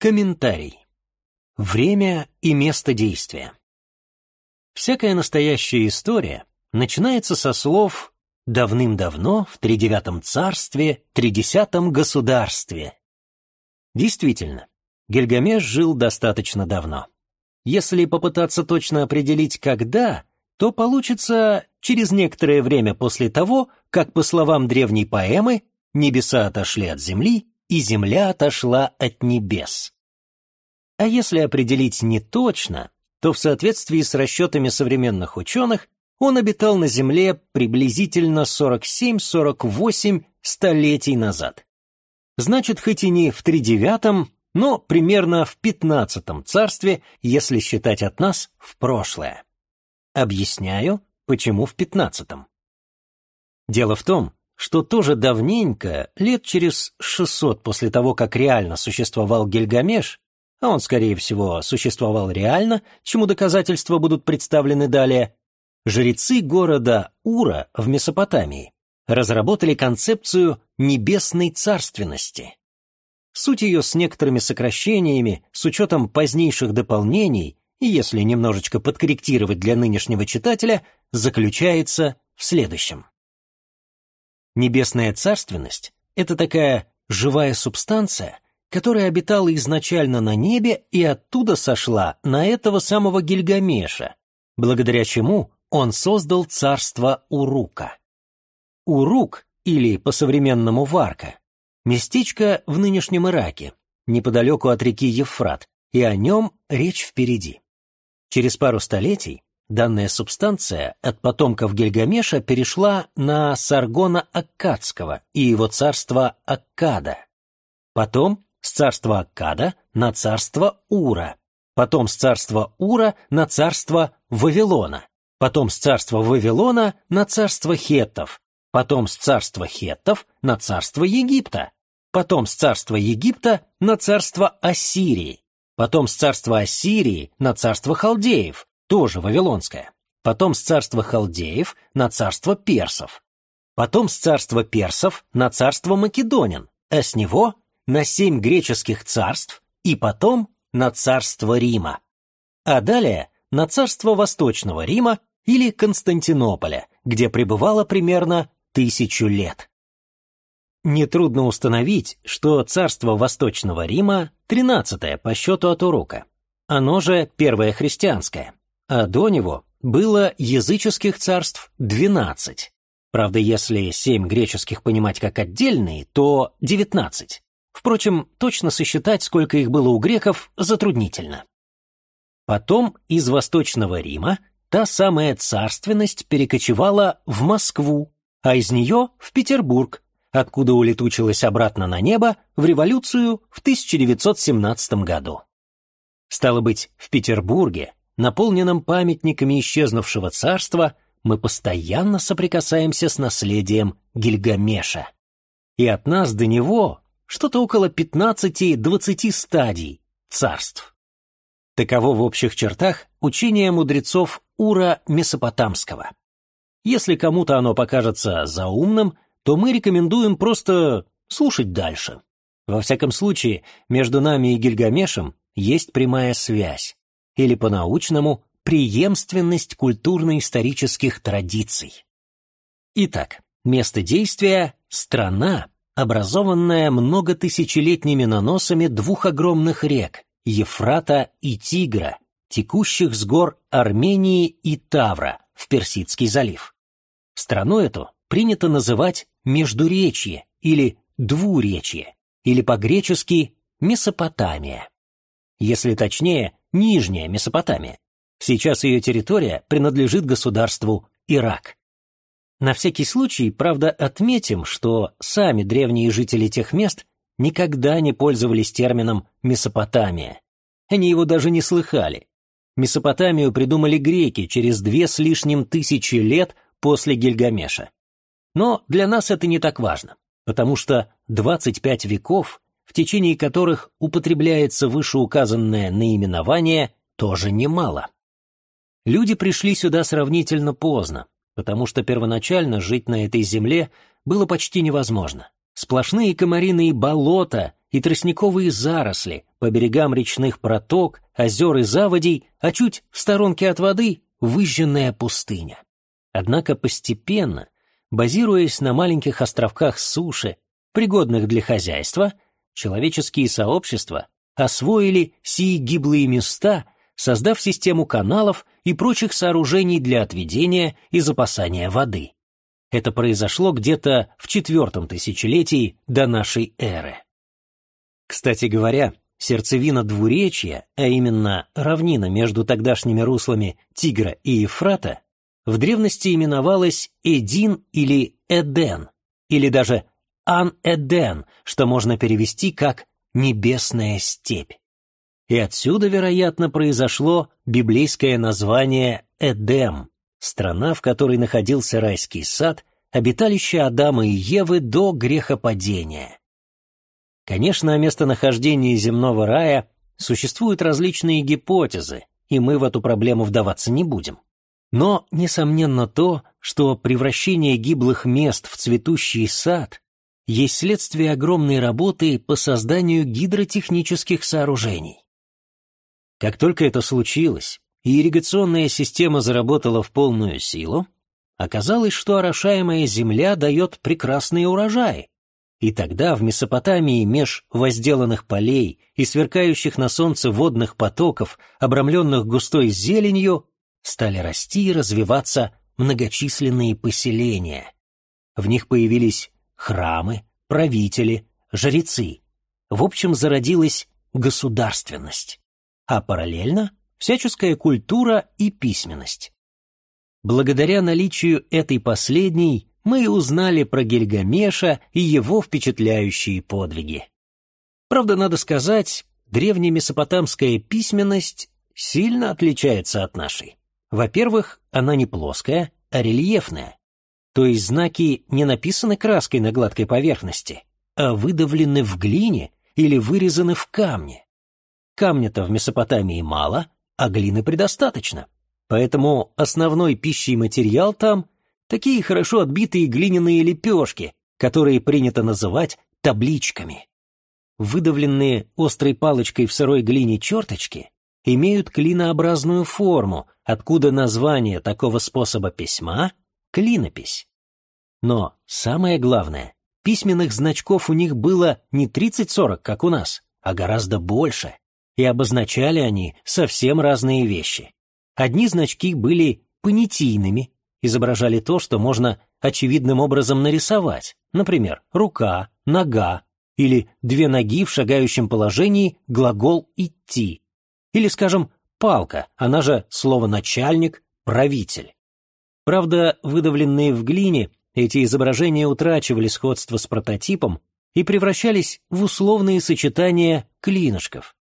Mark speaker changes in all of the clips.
Speaker 1: Комментарий. Время и место действия. Всякая настоящая история начинается со слов «давным-давно в тридевятом царстве, тридесятом государстве». Действительно, Гильгамеш жил достаточно давно. Если попытаться точно определить, когда, то получится через некоторое время после того, как, по словам древней поэмы, небеса отошли от земли, и земля отошла от небес. А если определить не точно, то в соответствии с расчетами современных ученых он обитал на Земле приблизительно 47-48 столетий назад. Значит, хоть и не в тридевятом, но примерно в пятнадцатом царстве, если считать от нас в прошлое. Объясняю, почему в пятнадцатом. Дело в том, что тоже давненько, лет через 600 после того, как реально существовал Гильгамеш, а он, скорее всего, существовал реально, чему доказательства будут представлены далее, жрецы города Ура в Месопотамии разработали концепцию небесной царственности. Суть ее с некоторыми сокращениями, с учетом позднейших дополнений, и если немножечко подкорректировать для нынешнего читателя, заключается в следующем. Небесная царственность — это такая живая субстанция, которая обитала изначально на небе и оттуда сошла на этого самого Гильгамеша, благодаря чему он создал царство Урука. Урук, или по-современному Варка, местечко в нынешнем Ираке, неподалеку от реки Евфрат, и о нем речь впереди. Через пару столетий Данная субстанция от потомков Гильгамеша перешла на Саргона Аккадского и его царство Аккада. Потом с царства Аккада на царство Ура. Потом с царства Ура на царство Вавилона. Потом с царства Вавилона на царство Хеттов. Потом с царства Хеттов на царство Египта. Потом с царства Египта на царство Ассирии. Потом с царства Ассирии на царство Халдеев тоже вавилонская, потом с царства халдеев на царство персов, потом с царства персов на царство македонин, а с него на семь греческих царств и потом на царство Рима. А далее на царство Восточного Рима или Константинополя, где пребывало примерно тысячу лет. Нетрудно установить, что царство Восточного Рима – тринадцатое по счету от урока. Оно же первое христианское а до него было языческих царств 12. Правда, если семь греческих понимать как отдельные, то 19. Впрочем, точно сосчитать, сколько их было у греков, затруднительно. Потом из Восточного Рима та самая царственность перекочевала в Москву, а из нее в Петербург, откуда улетучилась обратно на небо в революцию в 1917 году. Стало быть, в Петербурге наполненном памятниками исчезнувшего царства, мы постоянно соприкасаемся с наследием Гильгамеша. И от нас до него что-то около 15-20 стадий царств. Таково в общих чертах учение мудрецов Ура Месопотамского. Если кому-то оно покажется заумным, то мы рекомендуем просто слушать дальше. Во всяком случае, между нами и Гильгамешем есть прямая связь или по-научному преемственность культурно-исторических традиций. Итак, место действия – страна, образованная многотысячелетними наносами двух огромных рек – Ефрата и Тигра, текущих с гор Армении и Тавра в Персидский залив. Страну эту принято называть Междуречье или Двуречье, или по-гречески Месопотамия. Если точнее, Нижняя Месопотамия. Сейчас ее территория принадлежит государству Ирак. На всякий случай, правда, отметим, что сами древние жители тех мест никогда не пользовались термином «Месопотамия». Они его даже не слыхали. Месопотамию придумали греки через две с лишним тысячи лет после Гильгамеша. Но для нас это не так важно, потому что 25 веков в течение которых употребляется вышеуказанное наименование, тоже немало. Люди пришли сюда сравнительно поздно, потому что первоначально жить на этой земле было почти невозможно. Сплошные комариные болота и тростниковые заросли по берегам речных проток, озер и заводей, а чуть в сторонке от воды — выжженная пустыня. Однако постепенно, базируясь на маленьких островках суши, пригодных для хозяйства, человеческие сообщества освоили сии гиблые места, создав систему каналов и прочих сооружений для отведения и запасания воды. Это произошло где-то в четвертом тысячелетии до нашей эры. Кстати говоря, сердцевина двуречья, а именно равнина между тогдашними руслами Тигра и Ефрата, в древности именовалась Эдин или Эден, или даже Ан-Эден, что можно перевести как «небесная степь». И отсюда, вероятно, произошло библейское название Эдем, страна, в которой находился райский сад, обиталище Адама и Евы до грехопадения. Конечно, о местонахождении земного рая существуют различные гипотезы, и мы в эту проблему вдаваться не будем. Но, несомненно, то, что превращение гиблых мест в цветущий сад есть следствие огромной работы по созданию гидротехнических сооружений. Как только это случилось, и ирригационная система заработала в полную силу, оказалось, что орошаемая земля дает прекрасные урожаи. И тогда в Месопотамии меж возделанных полей и сверкающих на солнце водных потоков, обрамленных густой зеленью, стали расти и развиваться многочисленные поселения. В них появились храмы, правители, жрецы. В общем, зародилась государственность. А параллельно всяческая культура и письменность. Благодаря наличию этой последней мы и узнали про Гильгамеша и его впечатляющие подвиги. Правда, надо сказать, древнемесопотамская письменность сильно отличается от нашей. Во-первых, она не плоская, а рельефная. То есть знаки не написаны краской на гладкой поверхности, а выдавлены в глине или вырезаны в камне. Камня-то в Месопотамии мало, а глины предостаточно. Поэтому основной пищей материал там — такие хорошо отбитые глиняные лепешки, которые принято называть табличками. Выдавленные острой палочкой в сырой глине черточки имеют клинообразную форму, откуда название такого способа письма — клинопись. Но самое главное, письменных значков у них было не 30-40, как у нас, а гораздо больше, и обозначали они совсем разные вещи. Одни значки были понятийными, изображали то, что можно очевидным образом нарисовать, например, рука, нога, или две ноги в шагающем положении глагол «идти», или, скажем, палка, она же слово «начальник», «правитель». Правда, выдавленные в глине, эти изображения утрачивали сходство с прототипом и превращались в условные сочетания клинышков.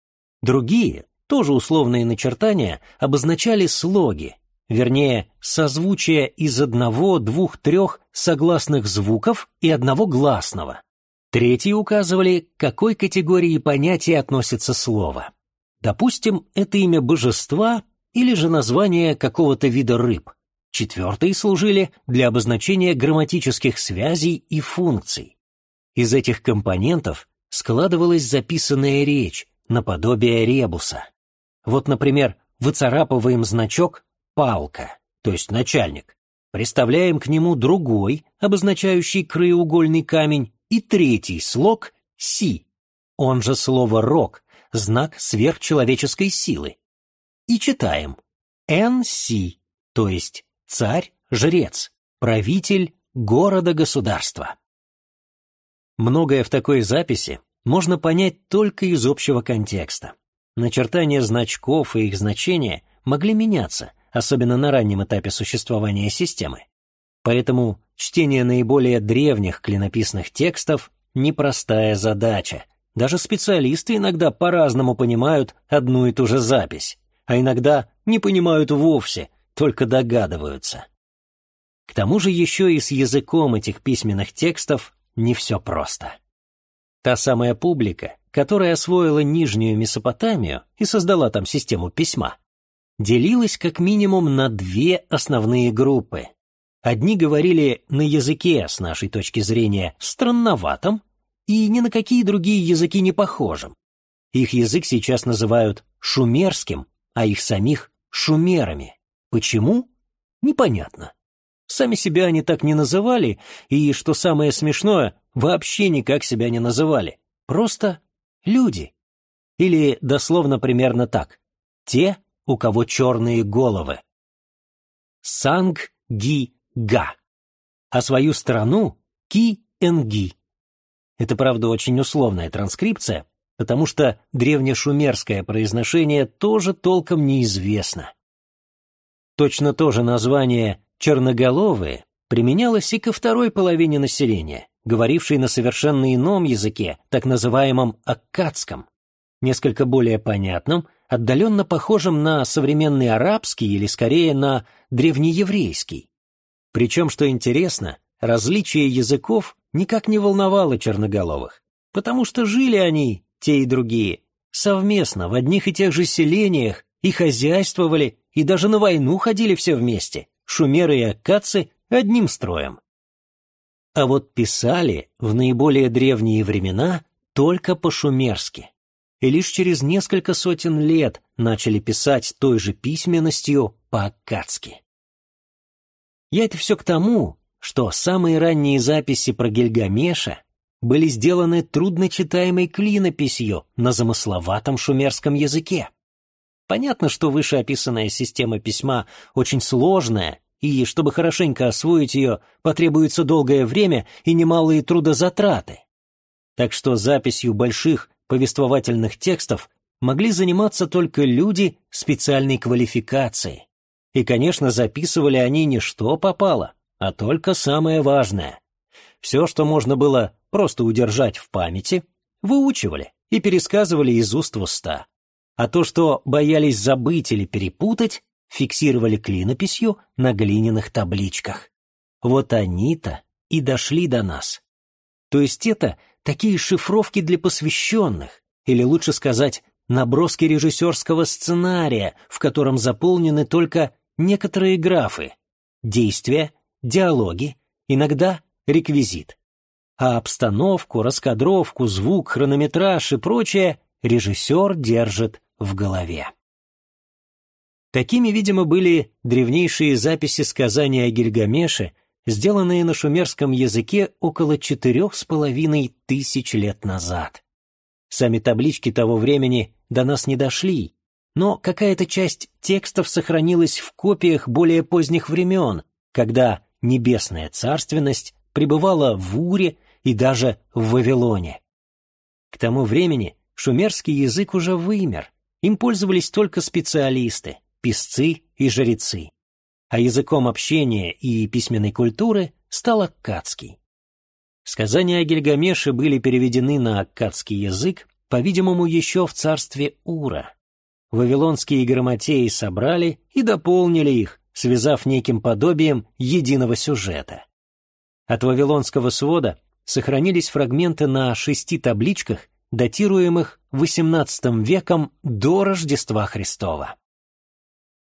Speaker 1: Другие, тоже условные начертания, обозначали слоги, вернее, созвучие из одного, двух, трех согласных звуков и одного гласного. Третьи указывали, к какой категории понятия относится слово. Допустим, это имя божества или же название какого-то вида рыб. Четвертые служили для обозначения грамматических связей и функций. Из этих компонентов складывалась записанная речь, наподобие ребуса. Вот, например, выцарапываем значок «палка», то есть начальник, приставляем к нему другой, обозначающий краеугольный камень, и третий слог «си», он же слово «рок», знак сверхчеловеческой силы. И читаем «НС», то есть царь-жрец, правитель города-государства. Многое в такой записи можно понять только из общего контекста. Начертания значков и их значения могли меняться, особенно на раннем этапе существования системы. Поэтому чтение наиболее древних клинописных текстов – непростая задача, даже специалисты иногда по-разному понимают одну и ту же запись, а иногда не понимают вовсе, только догадываются. К тому же еще и с языком этих письменных текстов не все просто. Та самая публика, которая освоила Нижнюю Месопотамию и создала там систему письма, делилась как минимум на две основные группы. Одни говорили на языке, с нашей точки зрения, странноватом, и ни на какие другие языки не похожим. Их язык сейчас называют шумерским, а их самих — шумерами. Почему? Непонятно. Сами себя они так не называли, и, что самое смешное, вообще никак себя не называли. Просто люди. Или дословно примерно так. Те, у кого черные головы. Санг-ги-га. А свою страну — ки-энги. Это, правда, очень условная транскрипция, потому что древнешумерское произношение тоже толком неизвестно. Точно то же название «черноголовые» применялось и ко второй половине населения, говорившей на совершенно ином языке, так называемом аккадском, несколько более понятном, отдаленно похожем на современный арабский или скорее на древнееврейский. Причем, что интересно, различие языков никак не волновало черноголовых, потому что жили они те и другие, совместно в одних и тех же селениях и хозяйствовали, и даже на войну ходили все вместе, шумеры и аккадцы одним строем. А вот писали в наиболее древние времена только по-шумерски, и лишь через несколько сотен лет начали писать той же письменностью по-аккадски. Я это все к тому, что самые ранние записи про Гильгамеша были сделаны трудночитаемой клинописью на замысловатом шумерском языке. Понятно, что вышеописанная система письма очень сложная, и чтобы хорошенько освоить ее, потребуется долгое время и немалые трудозатраты. Так что записью больших повествовательных текстов могли заниматься только люди специальной квалификации. И, конечно, записывали они не что попало, а только самое важное. Все, что можно было просто удержать в памяти, выучивали и пересказывали из уст в уста. А то, что боялись забыть или перепутать, фиксировали клинописью на глиняных табличках. Вот они-то и дошли до нас. То есть это такие шифровки для посвященных, или лучше сказать, наброски режиссерского сценария, в котором заполнены только некоторые графы — действия, диалоги, иногда реквизит а обстановку, раскадровку, звук, хронометраж и прочее режиссер держит в голове. Такими, видимо, были древнейшие записи сказания о Гильгамеше, сделанные на шумерском языке около четырех с половиной тысяч лет назад. Сами таблички того времени до нас не дошли, но какая-то часть текстов сохранилась в копиях более поздних времен, когда небесная царственность пребывала в Уре и даже в Вавилоне. К тому времени шумерский язык уже вымер, им пользовались только специалисты, писцы и жрецы, а языком общения и письменной культуры стал аккадский. Сказания о Гильгамеше были переведены на аккадский язык, по-видимому, еще в царстве Ура. Вавилонские грамотеи собрали и дополнили их, связав неким подобием единого сюжета. От вавилонского свода сохранились фрагменты на шести табличках, датируемых XVIII веком до Рождества Христова.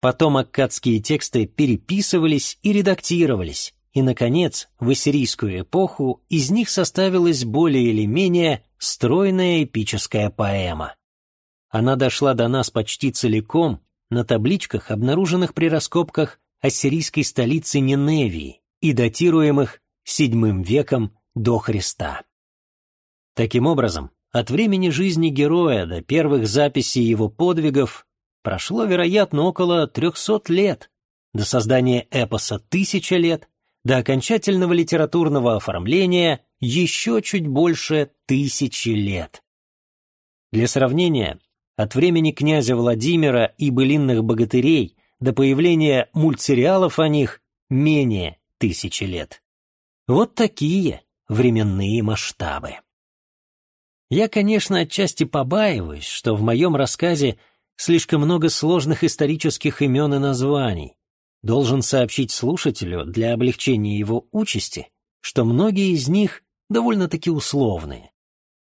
Speaker 1: Потом аккадские тексты переписывались и редактировались, и, наконец, в ассирийскую эпоху из них составилась более или менее стройная эпическая поэма. Она дошла до нас почти целиком на табличках, обнаруженных при раскопках ассирийской столицы Ниневии и датируемых VII веком до Христа. Таким образом, от времени жизни героя до первых записей его подвигов прошло, вероятно, около 300 лет, до создания эпоса тысяча лет, до окончательного литературного оформления еще чуть больше тысячи лет. Для сравнения, от времени князя Владимира и былинных богатырей до появления мультсериалов о них менее тысячи лет. Вот такие временные масштабы. Я, конечно, отчасти побаиваюсь, что в моем рассказе слишком много сложных исторических имен и названий. Должен сообщить слушателю для облегчения его участи, что многие из них довольно-таки условные.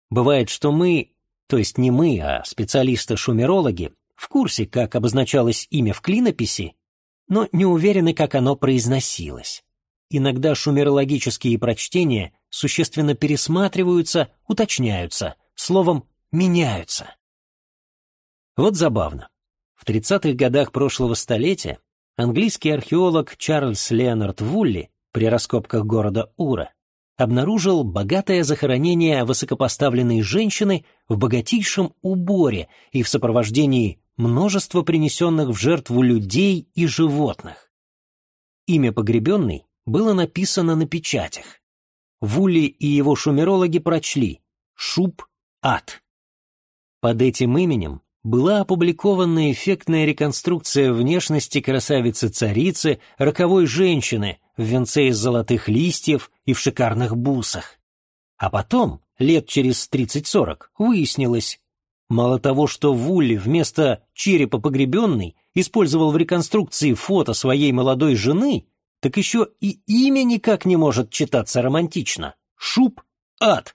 Speaker 1: Бывает, что мы, то есть не мы, а специалисты-шумерологи, в курсе, как обозначалось имя в клинописи, но не уверены, как оно произносилось. Иногда шумерологические прочтения существенно пересматриваются, уточняются, словом, меняются. Вот забавно. В 30-х годах прошлого столетия английский археолог Чарльз Леонард Вулли при раскопках города Ура обнаружил богатое захоронение высокопоставленной женщины в богатейшем уборе и в сопровождении множества принесенных в жертву людей и животных. Имя погребенной было написано на печатях. Вулли и его шумерологи прочли «Шуб-Ад». Под этим именем была опубликована эффектная реконструкция внешности красавицы-царицы, роковой женщины в венце из золотых листьев и в шикарных бусах. А потом, лет через 30-40, выяснилось, мало того, что Вулли вместо черепа погребенной использовал в реконструкции фото своей молодой жены, так еще и имя никак не может читаться романтично. Шуб-Ад.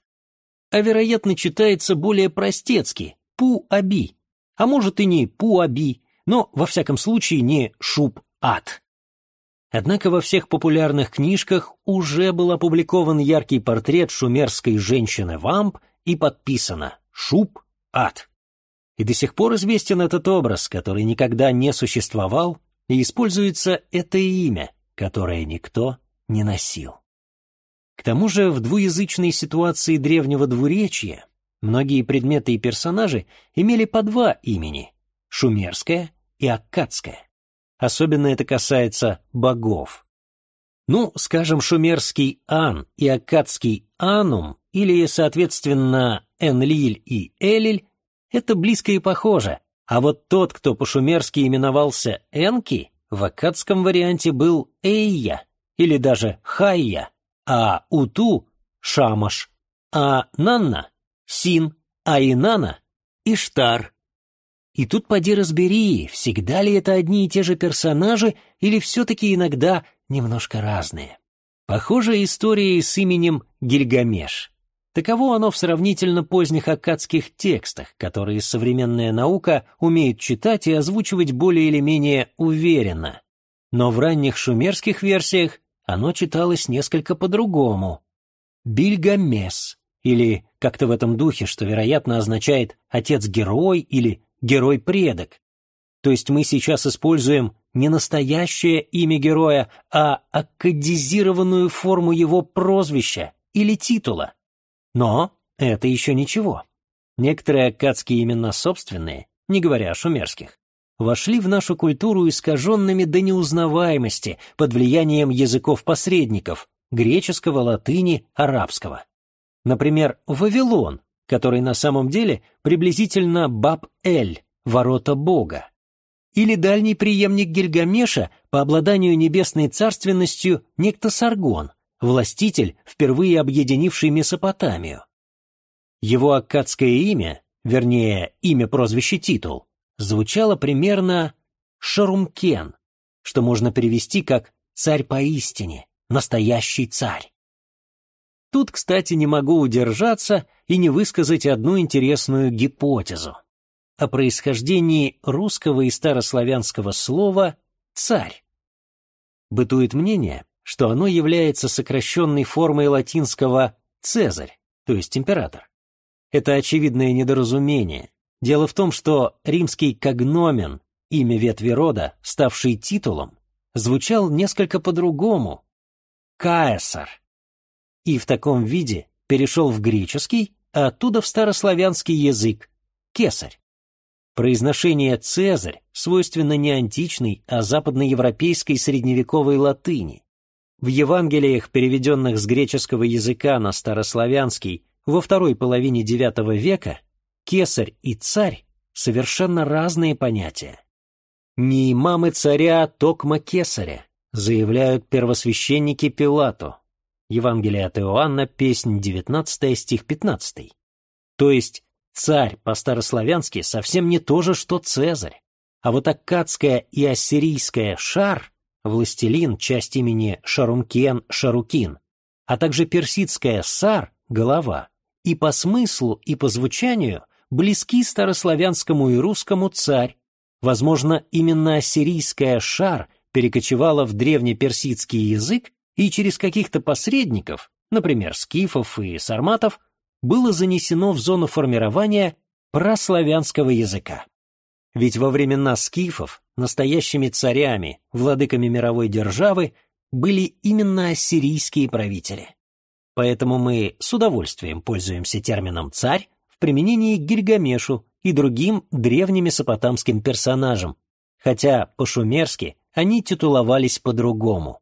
Speaker 1: А вероятно, читается более простецки, Пу-Аби а может и не Пуаби, но, во всяком случае, не Шуб-Ад. Однако во всех популярных книжках уже был опубликован яркий портрет шумерской женщины-вамп и подписано «Шуб-Ад». И до сих пор известен этот образ, который никогда не существовал, и используется это имя, которое никто не носил. К тому же в двуязычной ситуации древнего двуречья Многие предметы и персонажи имели по два имени — шумерское и аккадское. Особенно это касается богов. Ну, скажем, шумерский Ан и аккадский Анум, или, соответственно, Энлиль и Элиль — это близко и похоже, а вот тот, кто по-шумерски именовался Энки, в аккадском варианте был Эйя или даже Хайя, а Уту — Шамаш, а Нанна Син, Айнана, Иштар. И тут поди разбери, всегда ли это одни и те же персонажи или все-таки иногда немножко разные. Похожая история с именем Гильгамеш. Таково оно в сравнительно поздних аккадских текстах, которые современная наука умеет читать и озвучивать более или менее уверенно. Но в ранних шумерских версиях оно читалось несколько по-другому. Бильгамес или как-то в этом духе, что, вероятно, означает «отец-герой» или «герой-предок». То есть мы сейчас используем не настоящее имя героя, а аккадизированную форму его прозвища или титула. Но это еще ничего. Некоторые аккадские имена собственные, не говоря о шумерских, вошли в нашу культуру искаженными до неузнаваемости под влиянием языков-посредников – греческого, латыни, арабского. Например, Вавилон, который на самом деле приблизительно Баб-Эль, ворота Бога. Или дальний преемник Гильгамеша по обладанию небесной царственностью некто Саргон, властитель, впервые объединивший Месопотамию. Его аккадское имя, вернее, имя-прозвище-титул, звучало примерно Шарумкен, что можно перевести как «царь поистине», «настоящий царь». Тут, кстати, не могу удержаться и не высказать одну интересную гипотезу о происхождении русского и старославянского слова «царь». Бытует мнение, что оно является сокращенной формой латинского «цезарь», то есть император. Это очевидное недоразумение. Дело в том, что римский когномен, имя ветви рода, ставший титулом, звучал несколько по-другому. Каэсар — и в таком виде перешел в греческий, а оттуда в старославянский язык – кесарь. Произношение «цезарь» свойственно не античной, а западноевропейской средневековой латыни. В Евангелиях, переведенных с греческого языка на старославянский во второй половине IX века, кесарь и царь – совершенно разные понятия. «Не имамы царя, токма кесаря», заявляют первосвященники Пилату, Евангелие от Иоанна, песнь 19, стих 15. То есть царь по-старославянски совсем не то же, что Цезарь. А вот аккадская и ассирийская шар, властелин, часть имени Шарумкен, Шарукин, а также персидская сар, голова, и по смыслу, и по звучанию близки старославянскому и русскому царь. Возможно, именно ассирийская шар перекочевала в древнеперсидский язык и через каких-то посредников например, скифов и сарматов, было занесено в зону формирования прославянского языка. Ведь во времена скифов настоящими царями, владыками мировой державы были именно ассирийские правители. Поэтому мы с удовольствием пользуемся термином «царь» в применении к Гильгамешу и другим древним месопотамским персонажам, хотя по-шумерски они титуловались по-другому.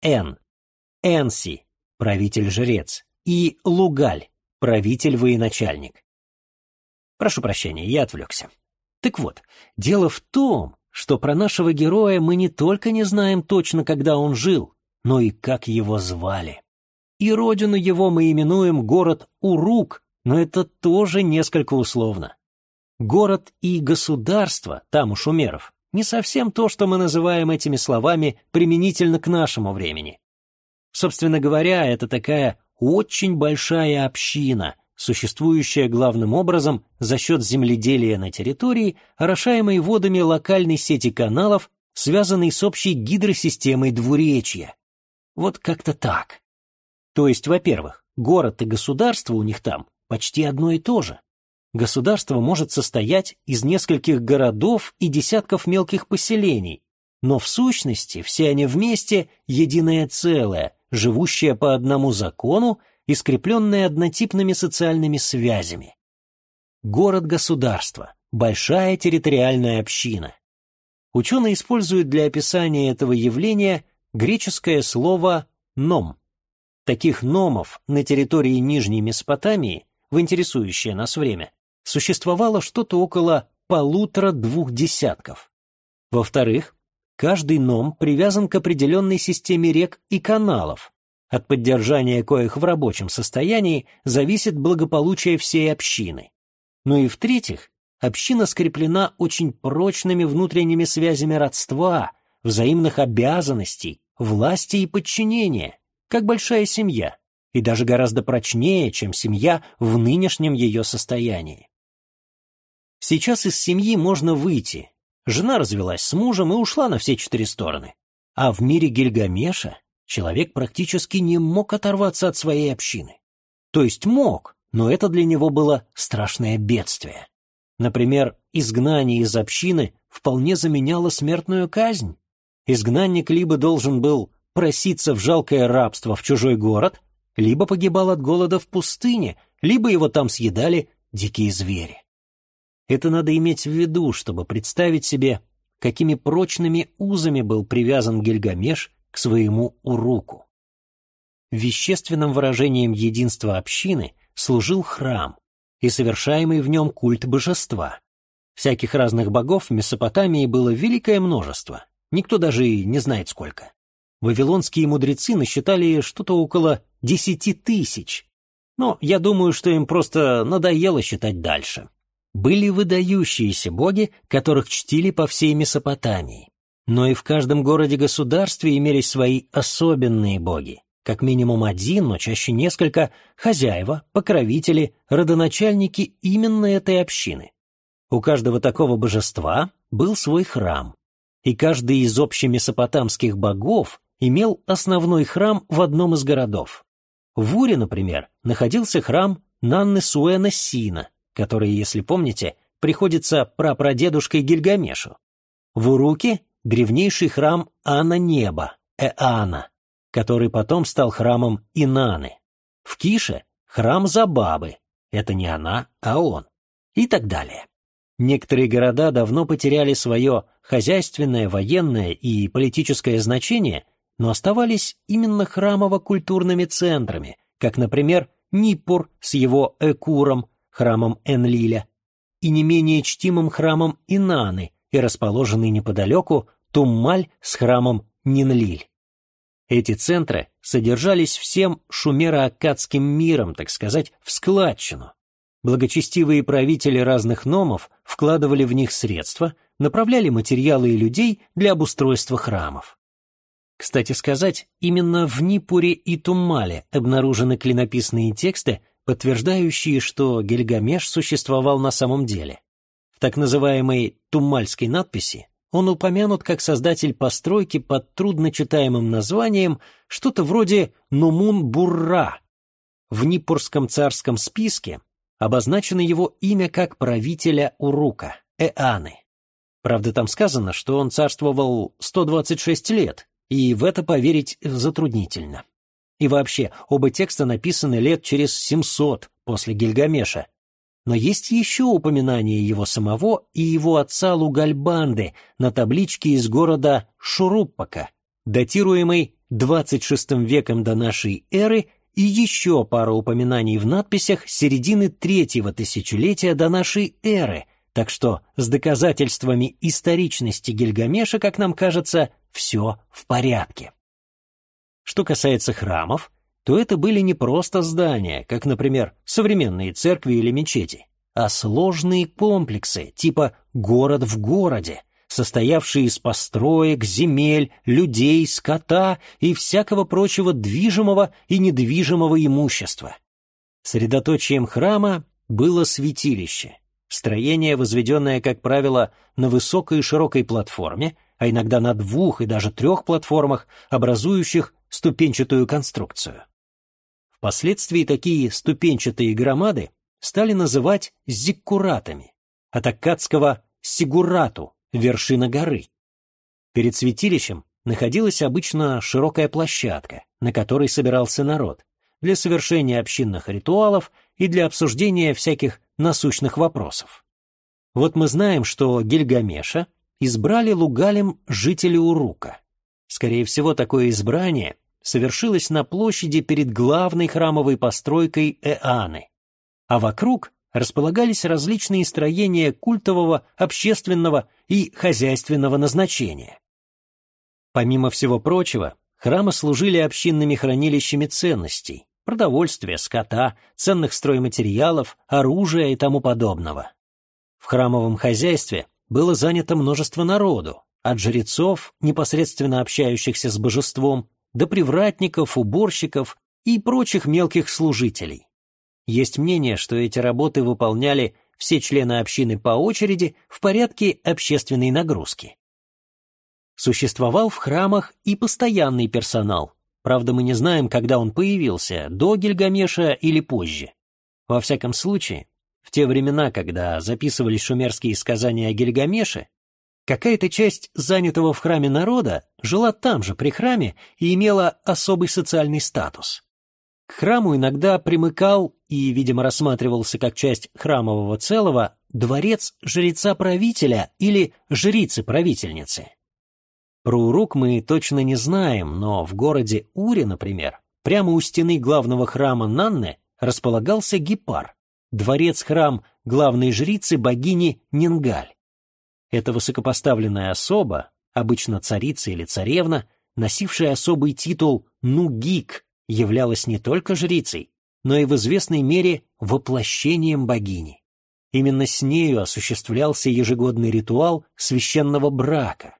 Speaker 1: Эн, Энси, правитель-жрец, и Лугаль, правитель-военачальник. Прошу прощения, я отвлекся. Так вот, дело в том, что про нашего героя мы не только не знаем точно, когда он жил, но и как его звали. И родину его мы именуем город Урук, но это тоже несколько условно. Город и государство, там у шумеров, не совсем то, что мы называем этими словами применительно к нашему времени. Собственно говоря, это такая очень большая община, существующая главным образом за счет земледелия на территории, орошаемой водами локальной сети каналов, связанной с общей гидросистемой двуречья. Вот как-то так. То есть, во-первых, город и государство у них там почти одно и то же. Государство может состоять из нескольких городов и десятков мелких поселений, но в сущности все они вместе единое целое, живущее по одному закону и скрепленные однотипными социальными связями. Город-государство, большая территориальная община. Ученые используют для описания этого явления греческое слово «ном». Таких номов на территории Нижней Месопотамии, в интересующее нас время, существовало что-то около полутора-двух десятков. Во-вторых, каждый ном привязан к определенной системе рек и каналов, от поддержания коих в рабочем состоянии зависит благополучие всей общины. Ну и в-третьих, община скреплена очень прочными внутренними связями родства, взаимных обязанностей, власти и подчинения, как большая семья, и даже гораздо прочнее, чем семья в нынешнем ее состоянии. Сейчас из семьи можно выйти. Жена развелась с мужем и ушла на все четыре стороны. А в мире Гильгамеша человек практически не мог оторваться от своей общины. То есть мог, но это для него было страшное бедствие. Например, изгнание из общины вполне заменяло смертную казнь. Изгнанник либо должен был проситься в жалкое рабство в чужой город, либо погибал от голода в пустыне, либо его там съедали дикие звери. Это надо иметь в виду, чтобы представить себе, какими прочными узами был привязан Гильгамеш к своему уруку. Вещественным выражением единства общины служил храм и совершаемый в нем культ божества. Всяких разных богов в Месопотамии было великое множество, никто даже и не знает сколько. Вавилонские мудрецы насчитали что-то около десяти тысяч, но я думаю, что им просто надоело считать дальше. Были выдающиеся боги, которых чтили по всей Месопотамии. Но и в каждом городе-государстве имелись свои особенные боги. Как минимум один, но чаще несколько, хозяева, покровители, родоначальники именно этой общины. У каждого такого божества был свой храм. И каждый из общемесопотамских богов имел основной храм в одном из городов. В Уре, например, находился храм Нанны Суэна Сина, который, если помните, приходится прапрадедушкой Гильгамешу. В Уруке древнейший храм Ана Неба, Эана, который потом стал храмом Инаны. В Кише храм Забабы, это не она, а он. И так далее. Некоторые города давно потеряли свое хозяйственное, военное и политическое значение, но оставались именно храмово-культурными центрами, как, например, Ниппур с его Экуром, храмом Энлиля, и не менее чтимым храмом Инаны, и расположенный неподалеку Туммаль с храмом Нинлиль. Эти центры содержались всем шумеро-аккадским миром, так сказать, в складчину. Благочестивые правители разных номов вкладывали в них средства, направляли материалы и людей для обустройства храмов. Кстати сказать, именно в Нипуре и Туммале обнаружены клинописные тексты, подтверждающие, что Гильгамеш существовал на самом деле. В так называемой Туммальской надписи он упомянут как создатель постройки под трудночитаемым названием что-то вроде Нумун-Бурра. В Нипурском царском списке обозначено его имя как правителя Урука, Эаны. Правда, там сказано, что он царствовал 126 лет, и в это поверить затруднительно. И вообще, оба текста написаны лет через 700 после Гильгамеша. Но есть еще упоминание его самого и его отца Лугальбанды на табличке из города Шуруппака, датируемой 26 веком до нашей эры и еще пара упоминаний в надписях середины третьего тысячелетия до нашей эры, так что с доказательствами историчности Гильгамеша, как нам кажется, все в порядке. Что касается храмов, то это были не просто здания, как, например, современные церкви или мечети, а сложные комплексы, типа «город в городе», состоявшие из построек, земель, людей, скота и всякого прочего движимого и недвижимого имущества. Средоточием храма было святилище, строение, возведенное, как правило, на высокой и широкой платформе, а иногда на двух и даже трех платформах, образующих ступенчатую конструкцию. Впоследствии такие ступенчатые громады стали называть зиккуратами, от аккадского «сигурату» — вершина горы. Перед святилищем находилась обычно широкая площадка, на которой собирался народ, для совершения общинных ритуалов и для обсуждения всяких насущных вопросов. Вот мы знаем, что Гильгамеша избрали Лугалем жители Урука. Скорее всего, такое избрание совершилось на площади перед главной храмовой постройкой Эаны, а вокруг располагались различные строения культового, общественного и хозяйственного назначения. Помимо всего прочего, храмы служили общинными хранилищами ценностей, продовольствия, скота, ценных стройматериалов, оружия и тому подобного. В храмовом хозяйстве было занято множество народу, от жрецов, непосредственно общающихся с божеством, до привратников, уборщиков и прочих мелких служителей. Есть мнение, что эти работы выполняли все члены общины по очереди в порядке общественной нагрузки. Существовал в храмах и постоянный персонал. Правда, мы не знаем, когда он появился, до Гильгамеша или позже. Во всяком случае, те времена, когда записывались шумерские сказания о Гильгамеше, Какая-то часть занятого в храме народа жила там же, при храме, и имела особый социальный статус. К храму иногда примыкал и, видимо, рассматривался как часть храмового целого дворец жреца-правителя или жрицы-правительницы. Про Урук мы точно не знаем, но в городе Уре, например, прямо у стены главного храма Нанны располагался Гипар, дворец-храм главной жрицы богини Нингаль. Эта высокопоставленная особа, обычно царица или царевна, носившая особый титул Нугик, являлась не только жрицей, но и в известной мере воплощением богини. Именно с нею осуществлялся ежегодный ритуал священного брака.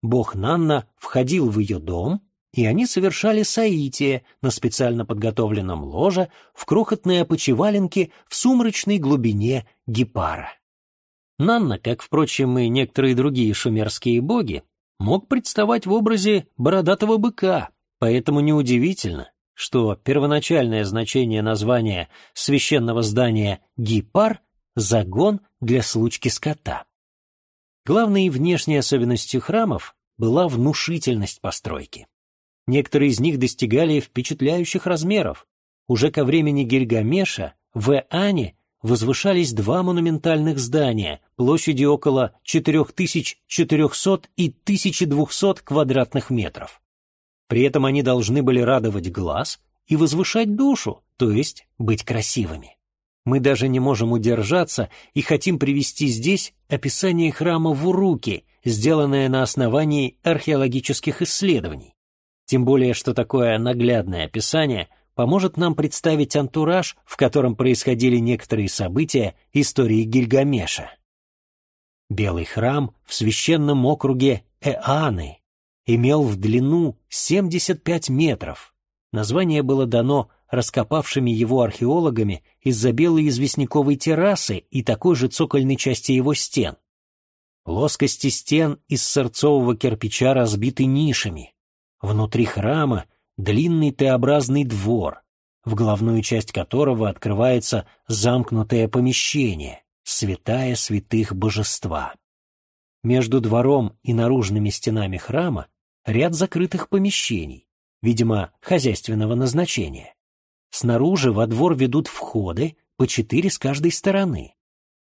Speaker 1: Бог Нанна входил в ее дом, и они совершали соитие на специально подготовленном ложе в крохотной опочиваленке в сумрачной глубине Гипара. Нанна, как, впрочем, и некоторые другие шумерские боги, мог представать в образе бородатого быка, поэтому неудивительно, что первоначальное значение названия священного здания Гипар — загон для случки скота. Главной внешней особенностью храмов была внушительность постройки. Некоторые из них достигали впечатляющих размеров. Уже ко времени Гильгамеша в Ане возвышались два монументальных здания площадью около 4400 и 1200 квадратных метров. При этом они должны были радовать глаз и возвышать душу, то есть быть красивыми. Мы даже не можем удержаться и хотим привести здесь описание храма в Уруке, сделанное на основании археологических исследований. Тем более, что такое наглядное описание – поможет нам представить антураж, в котором происходили некоторые события истории Гильгамеша. Белый храм в священном округе Эаны имел в длину 75 метров. Название было дано раскопавшими его археологами из-за белой известняковой террасы и такой же цокольной части его стен. Плоскости стен из сырцового кирпича разбиты нишами. Внутри храма длинный Т-образный двор, в главную часть которого открывается замкнутое помещение, святая святых божества. Между двором и наружными стенами храма ряд закрытых помещений, видимо, хозяйственного назначения. Снаружи во двор ведут входы, по четыре с каждой стороны.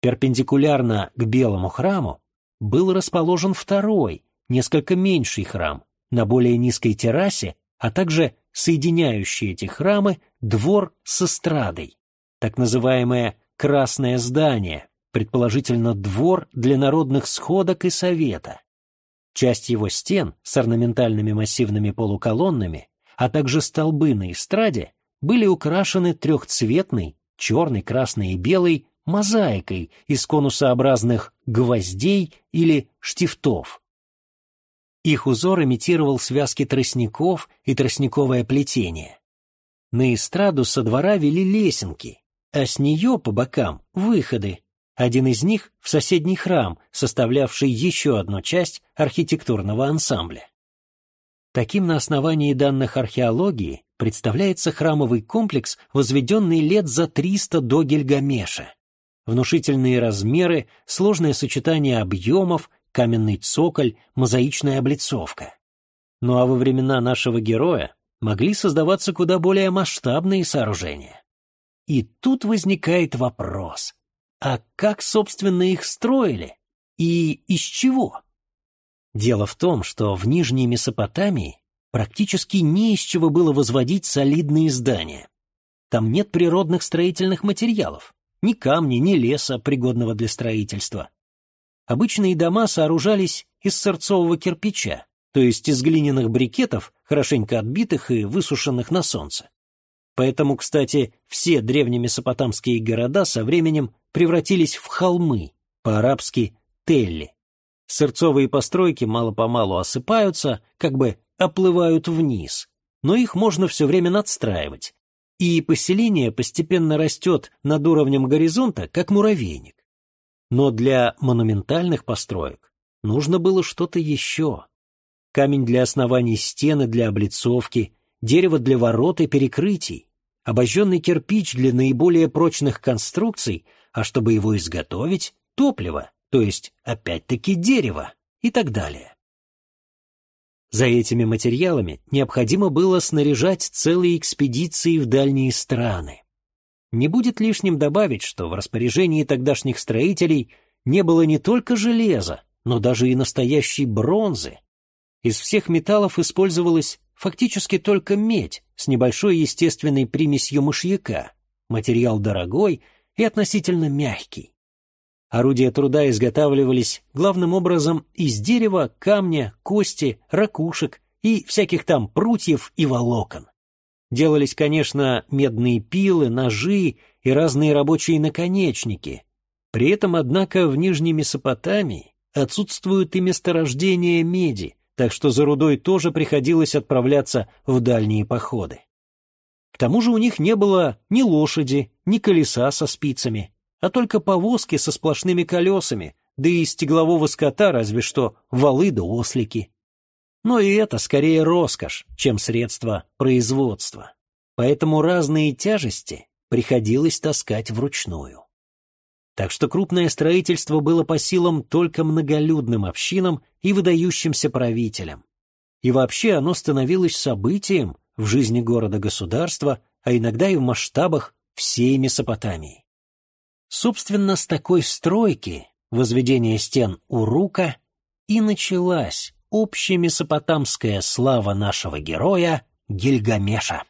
Speaker 1: Перпендикулярно к белому храму был расположен второй, несколько меньший храм, на более низкой террасе, а также соединяющий эти храмы двор с эстрадой, так называемое «красное здание», предположительно двор для народных сходок и совета. Часть его стен с орнаментальными массивными полуколоннами, а также столбы на эстраде были украшены трехцветной, черный, красный и белый, мозаикой из конусообразных гвоздей или штифтов. Их узор имитировал связки тростников и тростниковое плетение. На эстраду со двора вели лесенки, а с нее по бокам — выходы. Один из них — в соседний храм, составлявший еще одну часть архитектурного ансамбля. Таким на основании данных археологии представляется храмовый комплекс, возведенный лет за 300 до Гильгамеша внушительные размеры, сложное сочетание объемов, каменный цоколь, мозаичная облицовка. Ну а во времена нашего героя могли создаваться куда более масштабные сооружения. И тут возникает вопрос, а как, собственно, их строили? И из чего? Дело в том, что в Нижней Месопотамии практически не из чего было возводить солидные здания. Там нет природных строительных материалов ни камня, ни леса, пригодного для строительства. Обычные дома сооружались из сырцового кирпича, то есть из глиняных брикетов, хорошенько отбитых и высушенных на солнце. Поэтому, кстати, все древнемесопотамские города со временем превратились в холмы, по-арабски «телли». Сырцовые постройки мало-помалу осыпаются, как бы оплывают вниз, но их можно все время надстраивать, и поселение постепенно растет над уровнем горизонта, как муравейник. Но для монументальных построек нужно было что-то еще. Камень для оснований стены для облицовки, дерево для ворот и перекрытий, обожженный кирпич для наиболее прочных конструкций, а чтобы его изготовить, топливо, то есть опять-таки дерево и так далее. За этими материалами необходимо было снаряжать целые экспедиции в дальние страны. Не будет лишним добавить, что в распоряжении тогдашних строителей не было не только железа, но даже и настоящей бронзы. Из всех металлов использовалась фактически только медь с небольшой естественной примесью мышьяка, материал дорогой и относительно мягкий. Орудия труда изготавливались главным образом из дерева, камня, кости, ракушек и всяких там прутьев и волокон. Делались, конечно, медные пилы, ножи и разные рабочие наконечники. При этом, однако, в Нижней Месопотамии отсутствуют и месторождения меди, так что за рудой тоже приходилось отправляться в дальние походы. К тому же у них не было ни лошади, ни колеса со спицами а только повозки со сплошными колесами, да и из тяглового скота разве что валы да ослики. Но и это скорее роскошь, чем средство производства. Поэтому разные тяжести приходилось таскать вручную. Так что крупное строительство было по силам только многолюдным общинам и выдающимся правителям. И вообще оно становилось событием в жизни города-государства, а иногда и в масштабах всей Месопотамии. Собственно, с такой стройки, возведения стен Урука, и началась общая месопотамская слава нашего героя Гильгамеша.